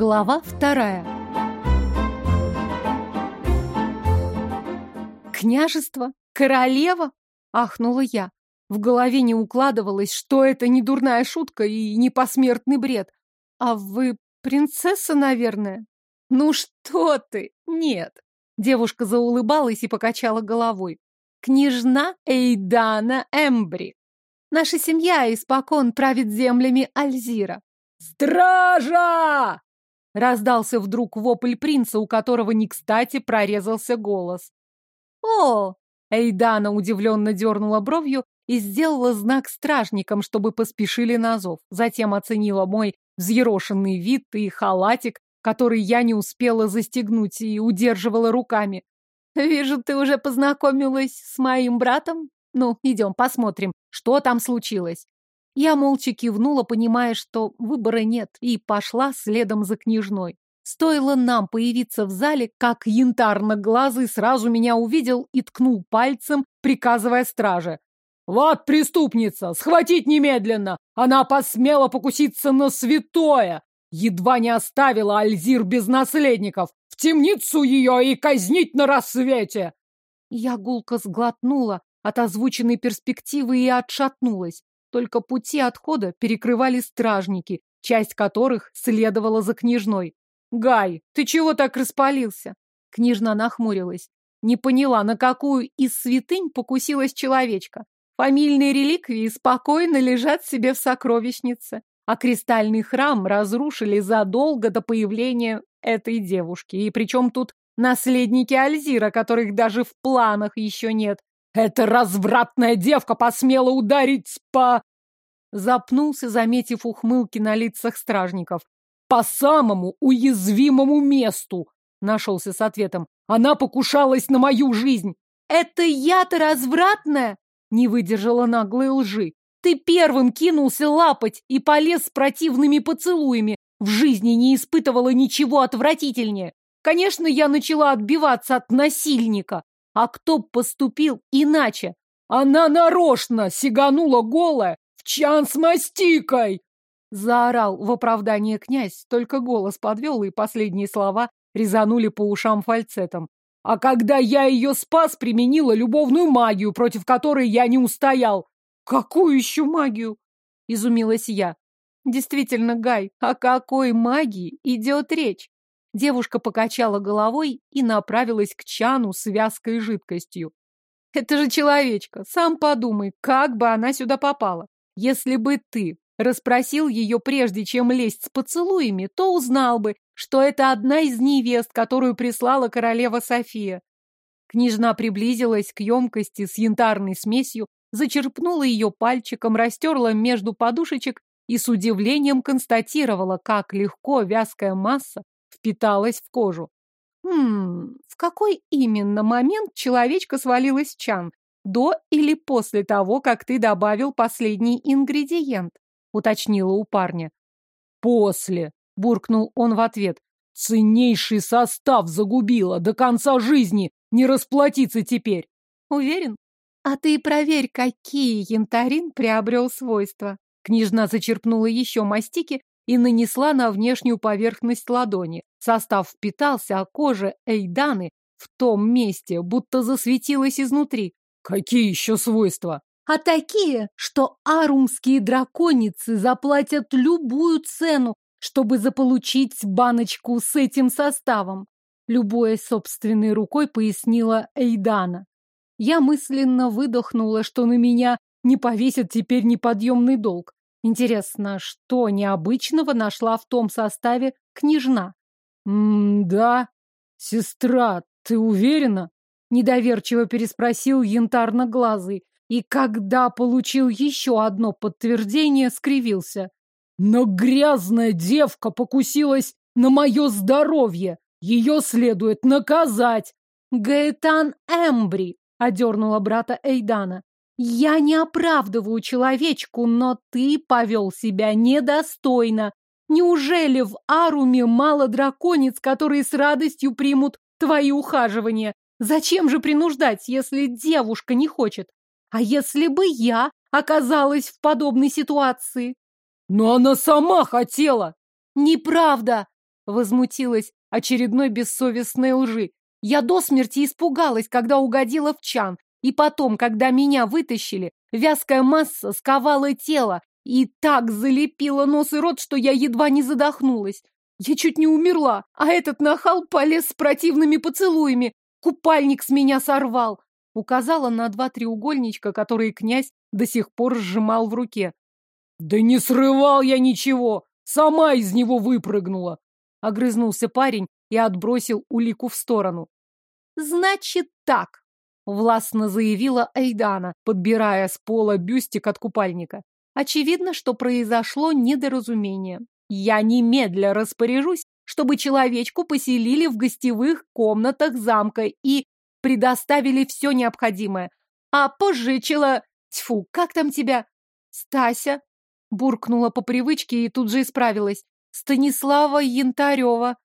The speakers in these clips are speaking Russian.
Глава вторая. Княжество? Королева? Ахнула я. В голове не укладывалось, что это не дурная шутка и не посмертный бред. А вы принцесса, наверное? Ну что ты? Нет. Девушка заулыбалась и покачала головой. Княжна Эйдана Эмбри. Наша семья испокон правит землями Альзира. «Стража!» Раздался вдруг вопль принца, у которого не кстати прорезался голос. «О!» Эйдана удивленно дернула бровью и сделала знак стражникам, чтобы поспешили на зов. Затем оценила мой взъерошенный вид и халатик, который я не успела застегнуть и удерживала руками. «Вижу, ты уже познакомилась с моим братом. Ну, идем посмотрим, что там случилось». Я молча кивнула, понимая, что выбора нет, и пошла следом за княжной. Стоило нам появиться в зале, как янтарно-глазый сразу меня увидел и ткнул пальцем, приказывая страже. «Вот преступница! Схватить немедленно! Она посмела покуситься на святое! Едва не оставила Альзир без наследников! В темницу ее и казнить на рассвете!» Я гулко сглотнула от озвученной перспективы и отшатнулась. Только пути отхода перекрывали стражники, часть которых следовала за княжной. «Гай, ты чего так распалился?» Княжна нахмурилась. Не поняла, на какую из святынь покусилась человечка. Фамильные реликвии спокойно лежат себе в сокровищнице, а кристальный храм разрушили задолго до появления этой девушки. И причем тут наследники Альзира, которых даже в планах еще нет. Эта развратная девка посмела ударить по... Запнулся, заметив ухмылки на лицах стражников. По самому уязвимому месту, нашелся с ответом. Она покушалась на мою жизнь. Это я-то развратная? Не выдержала наглой лжи. Ты первым кинулся лапать и полез с противными поцелуями. В жизни не испытывала ничего отвратительнее. Конечно, я начала отбиваться от насильника, а кто поступил иначе? Она нарочно сиганула голая в чан с мастикой! Заорал в оправдание князь, только голос подвел, и последние слова резанули по ушам фальцетом. А когда я ее спас, применила любовную магию, против которой я не устоял. Какую еще магию? Изумилась я. Действительно, Гай, о какой магии идет речь? Девушка покачала головой и направилась к чану с вязкой жидкостью. Это же человечка, сам подумай, как бы она сюда попала. Если бы ты расспросил ее прежде, чем лезть с поцелуями, то узнал бы, что это одна из невест, которую прислала королева София. Княжна приблизилась к емкости с янтарной смесью, зачерпнула ее пальчиком, растерла между подушечек и с удивлением констатировала, как легко вязкая масса впиталась в кожу. Хм, в какой именно момент человечка свалилась в чан? До или после того, как ты добавил последний ингредиент? Уточнила у парня. После, буркнул он в ответ. Ценнейший состав загубила до конца жизни. Не расплатиться теперь. Уверен? А ты проверь, какие янтарин приобрел свойства. Княжна зачерпнула еще мастики и нанесла на внешнюю поверхность ладони. Состав впитался, а кожа Эйданы в том месте будто засветилась изнутри. Какие еще свойства? А такие, что арумские драконицы заплатят любую цену, чтобы заполучить баночку с этим составом. Любое собственной рукой пояснила Эйдана. Я мысленно выдохнула, что на меня не повесят теперь неподъемный долг. Интересно, что необычного нашла в том составе княжна? «М-да. Сестра, ты уверена?» Недоверчиво переспросил янтарно-глазый, и когда получил еще одно подтверждение, скривился. «Но грязная девка покусилась на мое здоровье! Ее следует наказать!» «Гаэтан Эмбри!» — одернула брата Эйдана. «Я не оправдываю человечку, но ты повел себя недостойно. Неужели в Аруме мало драконец, которые с радостью примут твои ухаживания? Зачем же принуждать, если девушка не хочет? А если бы я оказалась в подобной ситуации? Но она сама хотела. Неправда. Возмутилась очередной бессовестной лжи. Я до смерти испугалась, когда угодила в чан. И потом, когда меня вытащили, вязкая масса сковала тело и так залепила нос и рот, что я едва не задохнулась. Я чуть не умерла, а этот нахал полез с противными поцелуями. Купальник с меня сорвал. Указала на два треугольничка, которые князь до сих пор сжимал в руке. Да не срывал я ничего, сама из него выпрыгнула. Огрызнулся парень и отбросил улику в сторону. Значит так, властно заявила Эйдана, подбирая с пола бюстик от купальника. Очевидно, что произошло недоразумение. Я немедля распоряжусь, чтобы человечку поселили в гостевых комнатах замка и предоставили все необходимое. А позже чело... Тьфу, как там тебя? Стася? Буркнула по привычке и тут же исправилась. Станислава Янтарева.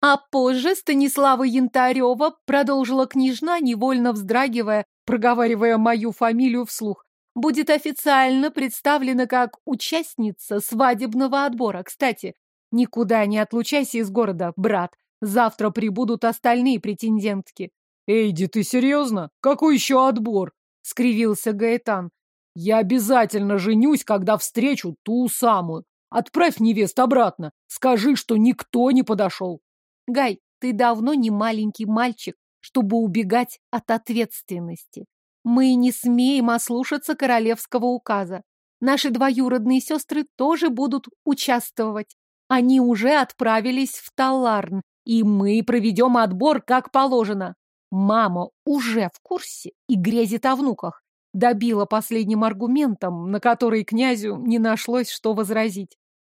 А позже Станислава Янтарева продолжила княжна, невольно вздрагивая, проговаривая мою фамилию вслух будет официально представлена как участница свадебного отбора. Кстати, никуда не отлучайся из города, брат. Завтра прибудут остальные претендентки. Эйди, ты серьезно? Какой еще отбор? Скривился Гаэтан. Я обязательно женюсь, когда встречу ту самую. Отправь невест обратно. Скажи, что никто не подошел. Гай, ты давно не маленький мальчик, чтобы убегать от ответственности. Мы не смеем ослушаться королевского указа. Наши двоюродные сестры тоже будут участвовать. Они уже отправились в Таларн, и мы проведем отбор как положено. Мама уже в курсе и грезит о внуках. Добила последним аргументом, на который князю не нашлось что возразить.